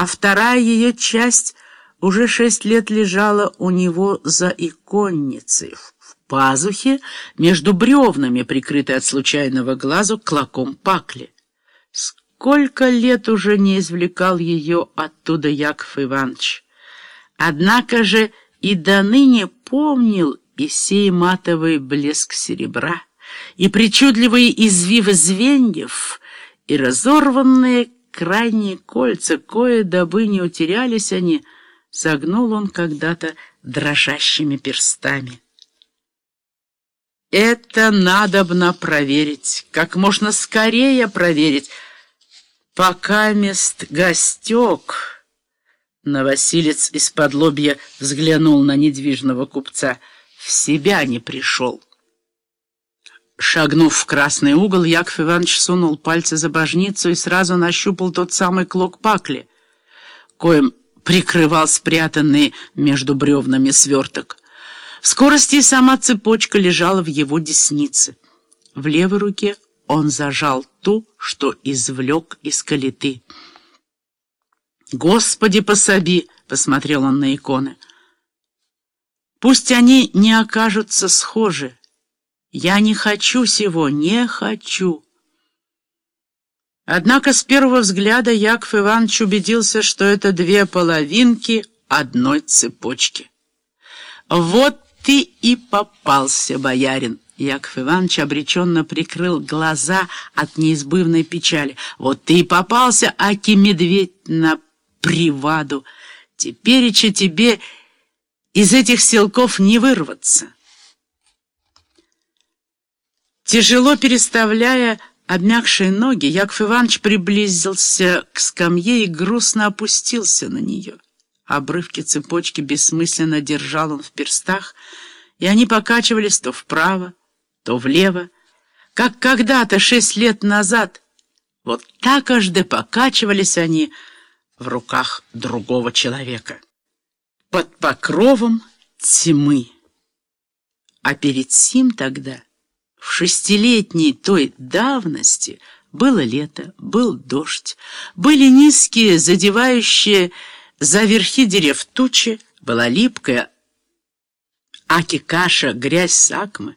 а вторая ее часть уже шесть лет лежала у него за иконницей, в пазухе между бревнами, прикрытой от случайного глазу клоком пакли. Сколько лет уже не извлекал ее оттуда Яков Иванович. Однако же и до ныне помнил и сей матовый блеск серебра, и причудливые извивы звеньев, и разорванные крайние кольца, кое дабы не утерялись они, согнул он когда-то дрожащими перстами. Это надобно проверить, как можно скорее проверить, пока мест гостек. Новосилец из-под лобья взглянул на недвижного купца. В себя не пришел. Шагнув в красный угол, Яков Иванович сунул пальцы за божницу и сразу нащупал тот самый клок пакли, коим прикрывал спрятанный между бревнами сверток. В скорости сама цепочка лежала в его деснице. В левой руке он зажал ту, что извлек из калиты. «Господи, пособи!» — посмотрел он на иконы. «Пусть они не окажутся схожи, я не хочу сего, не хочу. Однако с первого взгляда Яков Иванович убедился, что это две половинки одной цепочки. «Вот ты и попался, боярин!» Яков Иванович обреченно прикрыл глаза от неизбывной печали. «Вот ты и попался, аки медведь на приваду! Тепереча тебе из этих селков не вырваться!» Тяжело переставляя обмякшие ноги, Яков Иванович приблизился к скамье и грустно опустился на нее. Обрывки цепочки бессмысленно держал он в перстах, и они покачивались то вправо, то влево, как когда-то шесть лет назад. Вот так аж покачивались они в руках другого человека. Под покровом тьмы. А перед сим тогда... В шестилетней той давности было лето, был дождь, были низкие, задевающие за верхи дерев тучи, была липкая аки-каша, грязь сакмы,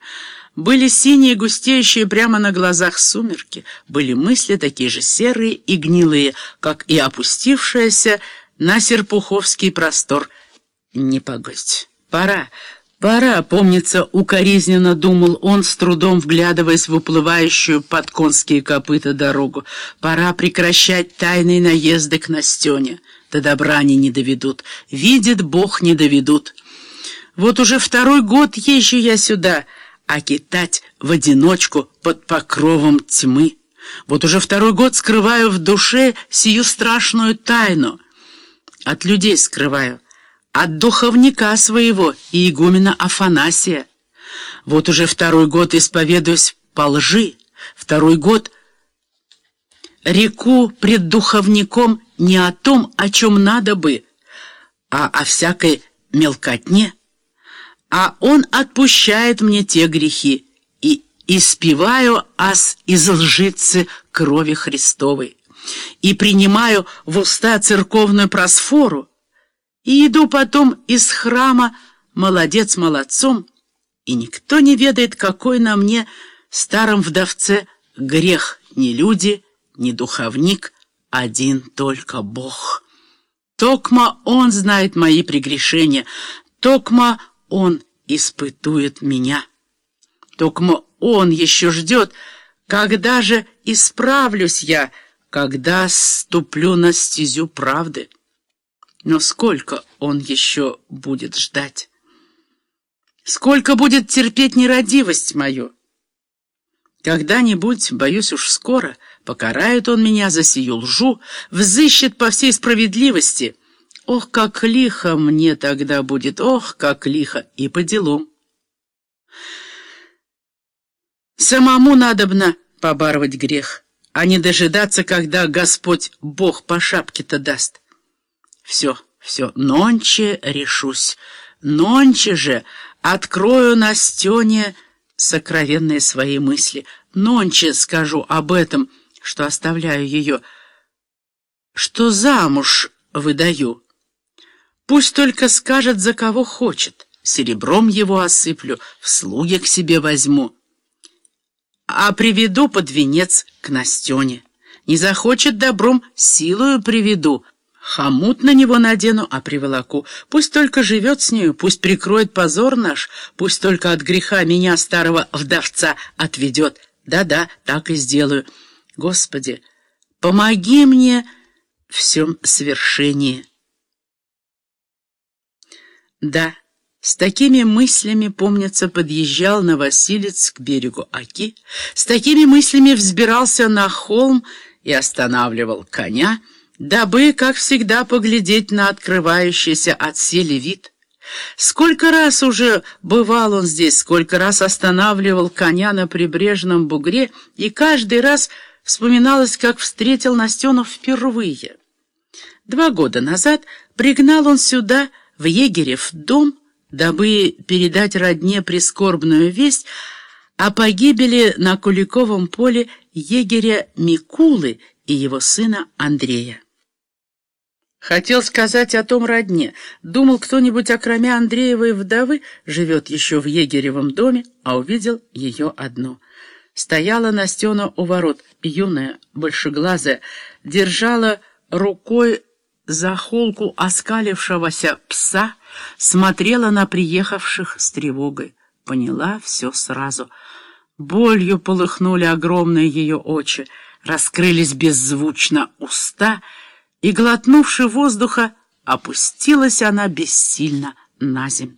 были синие, густеющие прямо на глазах сумерки, были мысли такие же серые и гнилые, как и опустившаяся на серпуховский простор непогодь. Пора, «Пора», — помнится, укоризненно думал он, с трудом вглядываясь в уплывающую под конские копыта дорогу. «Пора прекращать тайные наезды к Настене. До добра они не доведут. Видит Бог, не доведут. Вот уже второй год езжу я сюда, а китать в одиночку под покровом тьмы. Вот уже второй год скрываю в душе сию страшную тайну. От людей скрываю» от духовника своего и игумена Афанасия. Вот уже второй год исповедуюсь по лжи, второй год реку пред духовником не о том, о чем надо бы, а о всякой мелкотне, а он отпущает мне те грехи и испеваю ас из лжицы крови Христовой и принимаю в уста церковную просфору, и иду потом из храма молодец молодцом, и никто не ведает, какой на мне, старом вдовце, грех ни люди, ни духовник, один только Бог. Токма Он знает мои прегрешения, токма Он испытует меня. Токма Он еще ждет, когда же исправлюсь я, когда ступлю на стезю правды. Но сколько он еще будет ждать? Сколько будет терпеть нерадивость мою? Когда-нибудь, боюсь уж скоро, покарает он меня за сию лжу, взыщет по всей справедливости. Ох, как лихо мне тогда будет, ох, как лихо, и по делам. Самому надобно побарывать грех, а не дожидаться, когда Господь Бог по шапке-то даст. Все, все, нонче решусь. Нонче же открою Настене сокровенные свои мысли. Нонче скажу об этом, что оставляю ее, что замуж выдаю. Пусть только скажет, за кого хочет. Серебром его осыплю, в слуги к себе возьму. А приведу под венец к Настене. Не захочет добром, силою приведу. Хомут на него надену, а приволоку. Пусть только живет с нею, пусть прикроет позор наш, пусть только от греха меня, старого вдовца, отведет. Да-да, так и сделаю. Господи, помоги мне всем свершении. Да, с такими мыслями, помнится, подъезжал на Василец к берегу Аки, с такими мыслями взбирался на холм и останавливал коня, дабы, как всегда, поглядеть на открывающийся от сели вид. Сколько раз уже бывал он здесь, сколько раз останавливал коня на прибрежном бугре, и каждый раз вспоминалось, как встретил Настену впервые. Два года назад пригнал он сюда, в егерев дом, дабы передать родне прискорбную весть о погибели на Куликовом поле егеря Микулы и его сына Андрея. Хотел сказать о том родне. Думал, кто-нибудь, окромя Андреевой вдовы, живет еще в егеревом доме, а увидел ее одну. Стояла Настена у ворот, юная, большеглазая, держала рукой за холку оскалившегося пса, смотрела на приехавших с тревогой. Поняла все сразу. Болью полыхнули огромные ее очи, раскрылись беззвучно уста, и, глотнувши воздуха, опустилась она бессильно на земь.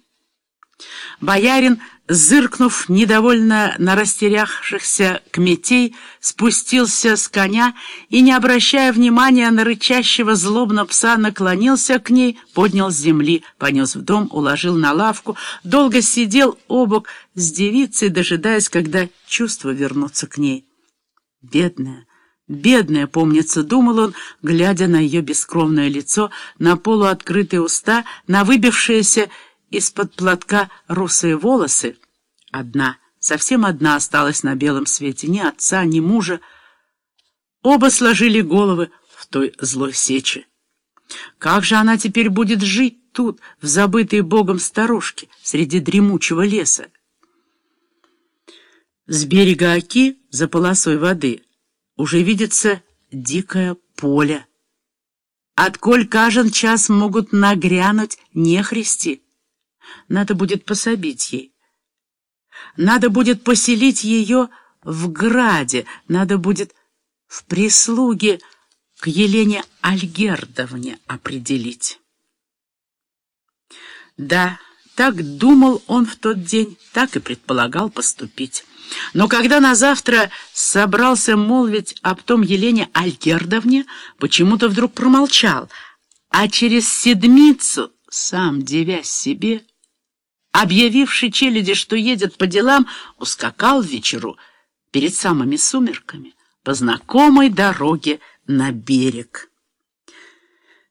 Боярин зыркнув недовольно на растерявшихся кметей, спустился с коня и, не обращая внимания на рычащего злобно пса, наклонился к ней, поднял с земли, понес в дом, уложил на лавку, долго сидел обок с девицей, дожидаясь, когда чувства вернутся к ней. Бедная, бедная, помнится, думал он, глядя на ее бескровное лицо, на полуоткрытые уста, на выбившиеся из-под платка русые волосы. Одна, совсем одна осталась на белом свете, ни отца, ни мужа. Оба сложили головы в той злой сече. Как же она теперь будет жить тут, в забытой богом сторожке, среди дремучего леса? С берега Оки, за полосой воды, уже видится дикое поле. Отколь кажен час могут нагрянуть нехристи, надо будет пособить ей. Надо будет поселить ее в граде, надо будет в прислуге к Елене Альгердовне определить. Да, так думал он в тот день, так и предполагал поступить. Но когда на завтра собрался молвить об том Елене Альгердовне, почему-то вдруг промолчал, а через седмицу, сам девясь себе, объявивший челяди, что едет по делам, ускакал вечеру перед самыми сумерками по знакомой дороге на берег.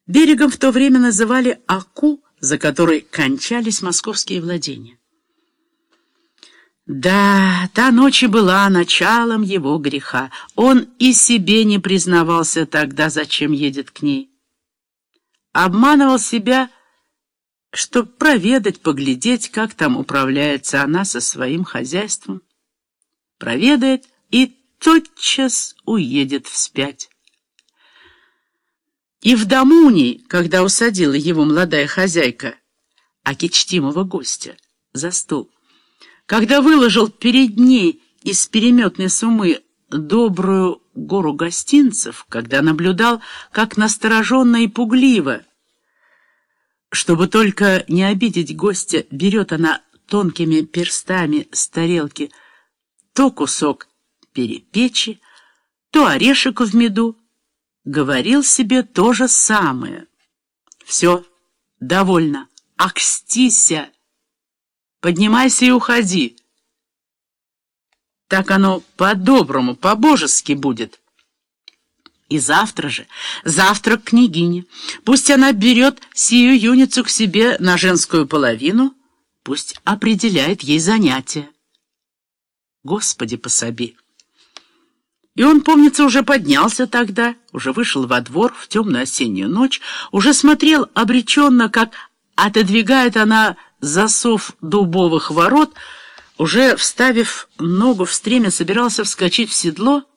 Берегом в то время называли Аку, за которой кончались московские владения. Да, та ночь и была началом его греха. Он и себе не признавался тогда, зачем едет к ней. Обманывал себя, чтобы проведать, поглядеть, как там управляется она со своим хозяйством. Проведает и тотчас уедет вспять. И в ней, когда усадила его молодая хозяйка, аки чтимого гостя, за стол, когда выложил перед ней из переметной сумы добрую гору гостинцев, когда наблюдал, как настороженно и пугливо чтобы только не обидеть гостя, берет она тонкими перстами с тарелки то кусок перепечи, то орешек в меду. Говорил себе то же самое. Все, довольно, акстися, поднимайся и уходи. Так оно по-доброму, по-божески будет. И завтра же, завтра к княгине. Пусть она берет сию юницу к себе на женскую половину, пусть определяет ей занятия. Господи, пособи! И он, помнится, уже поднялся тогда, уже вышел во двор в темную осеннюю ночь, уже смотрел обреченно, как отодвигает она засов дубовых ворот, уже, вставив ногу в стремя, собирался вскочить в седло —